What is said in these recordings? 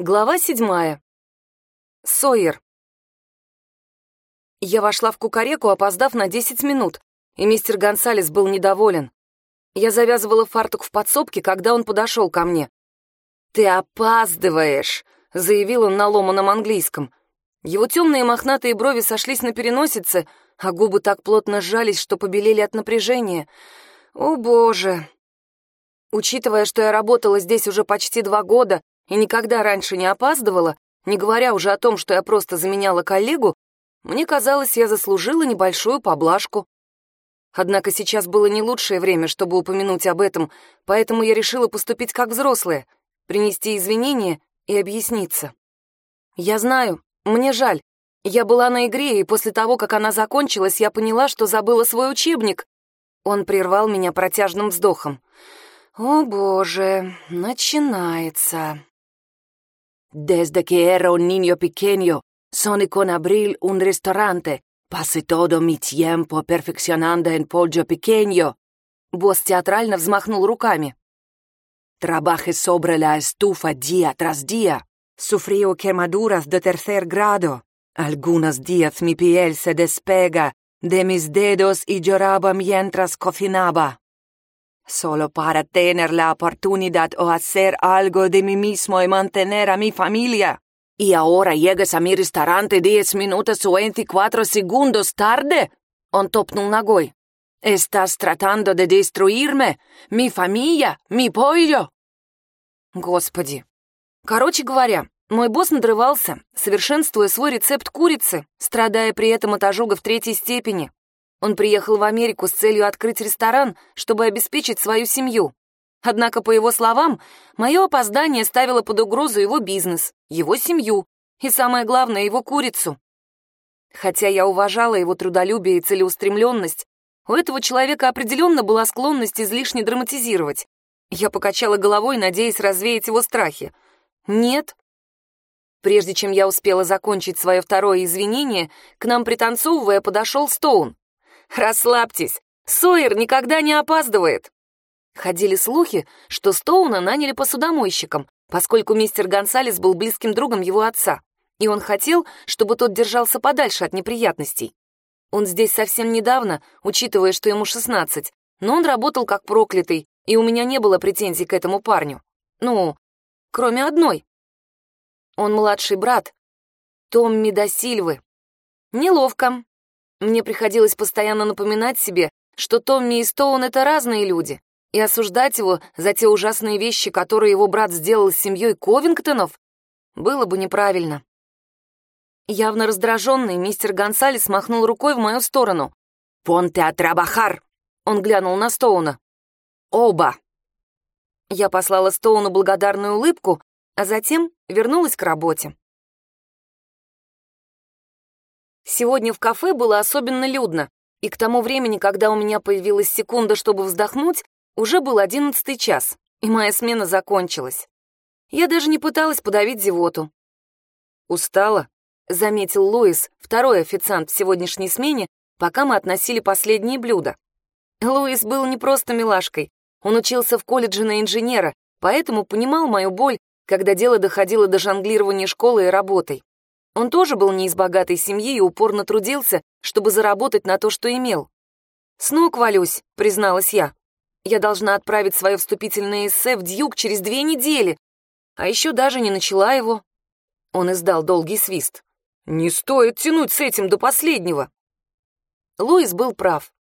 Глава седьмая. Сойер. Я вошла в кукареку, опоздав на десять минут, и мистер Гонсалес был недоволен. Я завязывала фартук в подсобке, когда он подошел ко мне. «Ты опаздываешь», — заявил он на ломаном английском. Его темные мохнатые брови сошлись на переносице, а губы так плотно сжались, что побелели от напряжения. «О, боже!» Учитывая, что я работала здесь уже почти два года, и никогда раньше не опаздывала, не говоря уже о том, что я просто заменяла коллегу, мне казалось, я заслужила небольшую поблажку. Однако сейчас было не лучшее время, чтобы упомянуть об этом, поэтому я решила поступить как взрослая, принести извинения и объясниться. Я знаю, мне жаль. Я была на игре, и после того, как она закончилась, я поняла, что забыла свой учебник. Он прервал меня протяжным вздохом. «О, боже, начинается». Desde que era un niño pequeño, soñé con abrir un restaurante. Pasé todo mi tiempo perfeccionando en pollo pequeño. Босс театрально взмахнул руками. Trabajé sobre la estufa día tras día. Sufrí quemaduras de tercer grado. Algunos días mi piel se despega de mis dedos y lloraba mientras cocinaba. Solo para tener la oportunidad o hacer algo de mí mismo y mantener a mi familia. Y ahora llegas a mi restaurante diez minutos o veinticuatro segundos tarde. Он топнул ногой. Estás tratando de destruirme, mi familia, mi pollo. Господи. Короче говоря, мой босс надрывался, совершенствуя свой рецепт курицы, страдая при этом от ожога в третьей степени. Он приехал в Америку с целью открыть ресторан, чтобы обеспечить свою семью. Однако, по его словам, мое опоздание ставило под угрозу его бизнес, его семью и, самое главное, его курицу. Хотя я уважала его трудолюбие и целеустремленность, у этого человека определенно была склонность излишне драматизировать. Я покачала головой, надеясь развеять его страхи. Нет. Прежде чем я успела закончить свое второе извинение, к нам пританцовывая подошел Стоун. «Расслабьтесь, Сойер никогда не опаздывает!» Ходили слухи, что Стоуна наняли посудомойщиком, поскольку мистер Гонсалес был близким другом его отца, и он хотел, чтобы тот держался подальше от неприятностей. Он здесь совсем недавно, учитывая, что ему 16, но он работал как проклятый, и у меня не было претензий к этому парню. Ну, кроме одной. Он младший брат, Томми да Сильвы. Неловко, мне приходилось постоянно напоминать себе, что Томми и Стоун — это разные люди, и осуждать его за те ужасные вещи, которые его брат сделал с семьей Ковингтонов, было бы неправильно. Явно раздраженный, мистер Гонсалес махнул рукой в мою сторону. «Понте атрабахар!» Он глянул на Стоуна. «Оба!» Я послала Стоуну благодарную улыбку, а затем вернулась к работе. Сегодня в кафе было особенно людно, и к тому времени, когда у меня появилась секунда, чтобы вздохнуть, уже был одиннадцатый час, и моя смена закончилась. Я даже не пыталась подавить зевоту. «Устала», — заметил Луис, второй официант в сегодняшней смене, пока мы относили последние блюда. Луис был не просто милашкой. Он учился в колледже на инженера, поэтому понимал мою боль, когда дело доходило до жонглирования школой и работой. Он тоже был не из богатой семьи и упорно трудился, чтобы заработать на то, что имел. «С ног валюсь», — призналась я. «Я должна отправить свое вступительное эссе в Дьюк через две недели, а еще даже не начала его». Он издал долгий свист. «Не стоит тянуть с этим до последнего». Луис был прав.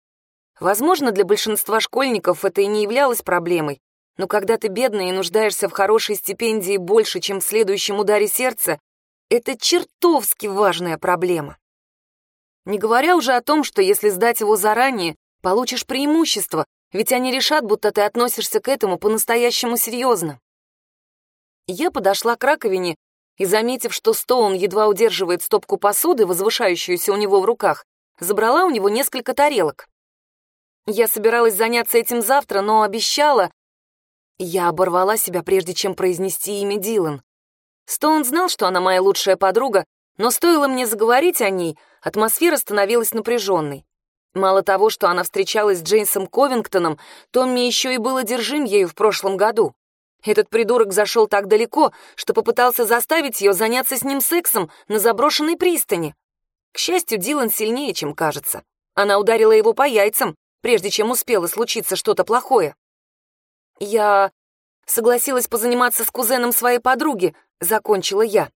Возможно, для большинства школьников это и не являлось проблемой, но когда ты бедный и нуждаешься в хорошей стипендии больше, чем в следующем ударе сердца, это чертовски важная проблема. Не говоря уже о том, что если сдать его заранее, получишь преимущество, ведь они решат, будто ты относишься к этому по-настоящему серьезно. Я подошла к раковине и, заметив, что Стоун едва удерживает стопку посуды, возвышающуюся у него в руках, забрала у него несколько тарелок. Я собиралась заняться этим завтра, но обещала... Я оборвала себя, прежде чем произнести имя Дилан. Стоун знал, что она моя лучшая подруга, но стоило мне заговорить о ней, атмосфера становилась напряженной. Мало того, что она встречалась с Джеймсом Ковингтоном, Томми еще и был одержим ею в прошлом году. Этот придурок зашел так далеко, что попытался заставить ее заняться с ним сексом на заброшенной пристани. К счастью, Дилан сильнее, чем кажется. Она ударила его по яйцам, прежде чем успело случиться что-то плохое. Я согласилась позаниматься с кузеном своей подруги, закончила я.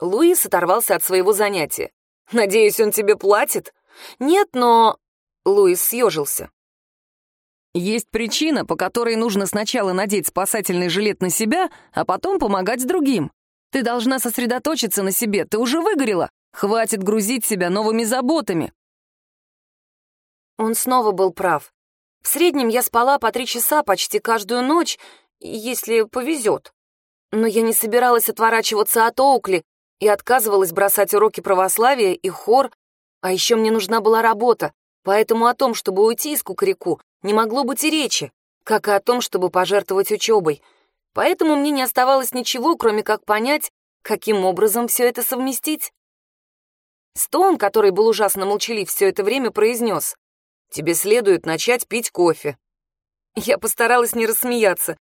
Луис оторвался от своего занятия. «Надеюсь, он тебе платит?» «Нет, но...» Луис съежился. Есть причина, по которой нужно сначала надеть спасательный жилет на себя, а потом помогать другим. Ты должна сосредоточиться на себе, ты уже выгорела. Хватит грузить себя новыми заботами. Он снова был прав. В среднем я спала по три часа почти каждую ночь, если повезет. Но я не собиралась отворачиваться от Оукли и отказывалась бросать уроки православия и хор, а еще мне нужна была работа, поэтому о том, чтобы уйти из кукареку, не могло быть и речи, как и о том, чтобы пожертвовать учебой. Поэтому мне не оставалось ничего, кроме как понять, каким образом все это совместить. Стоун, который был ужасно молчалив все это время, произнес, «Тебе следует начать пить кофе». Я постаралась не рассмеяться.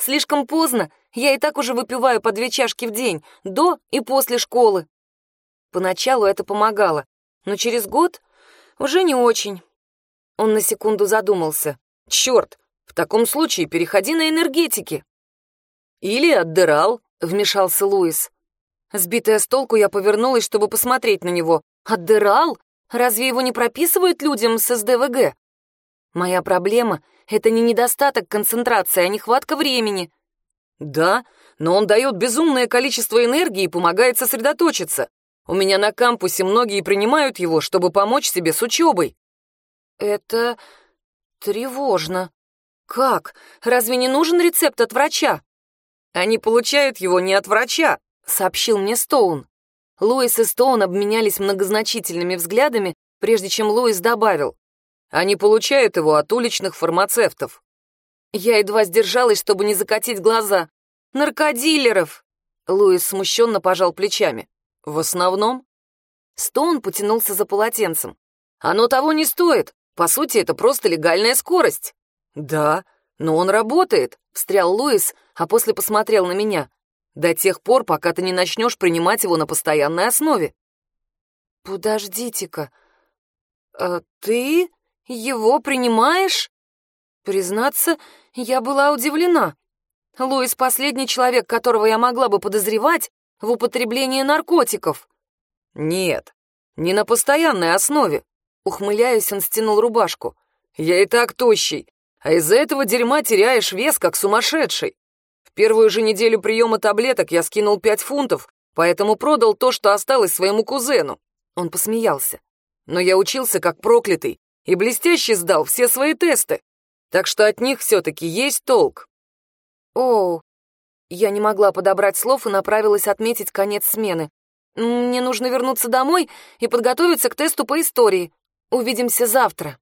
Слишком поздно, я и так уже выпиваю по две чашки в день, до и после школы. Поначалу это помогало, но через год уже не очень. Он на секунду задумался. «Черт, в таком случае переходи на энергетики». «Или отдырал», — вмешался Луис. Сбитая с толку, я повернулась, чтобы посмотреть на него. «Отдырал? Разве его не прописывают людям с СДВГ?» «Моя проблема — это не недостаток концентрации, а нехватка времени». «Да, но он дает безумное количество энергии и помогает сосредоточиться. У меня на кампусе многие принимают его, чтобы помочь себе с учебой». «Это тревожно. Как? Разве не нужен рецепт от врача?» «Они получают его не от врача», — сообщил мне Стоун. Луис и Стоун обменялись многозначительными взглядами, прежде чем Луис добавил. «Они получают его от уличных фармацевтов». Я едва сдержалась, чтобы не закатить глаза. «Наркодилеров!» Луис смущенно пожал плечами. «В основном?» Стоун потянулся за полотенцем. «Оно того не стоит. По сути, это просто легальная скорость». «Да, но он работает», — встрял Луис, а после посмотрел на меня. «До тех пор, пока ты не начнешь принимать его на постоянной основе». «Подождите-ка, а ты его принимаешь?» Признаться, я была удивлена. Луис — последний человек, которого я могла бы подозревать в употреблении наркотиков. «Нет, не на постоянной основе», Ухмыляясь, он стянул рубашку. «Я и так тощий, а из-за этого дерьма теряешь вес, как сумасшедший. В первую же неделю приема таблеток я скинул пять фунтов, поэтому продал то, что осталось своему кузену». Он посмеялся. «Но я учился как проклятый и блестяще сдал все свои тесты, так что от них все-таки есть толк». «О, я не могла подобрать слов и направилась отметить конец смены. Мне нужно вернуться домой и подготовиться к тесту по истории. Увидимся завтра.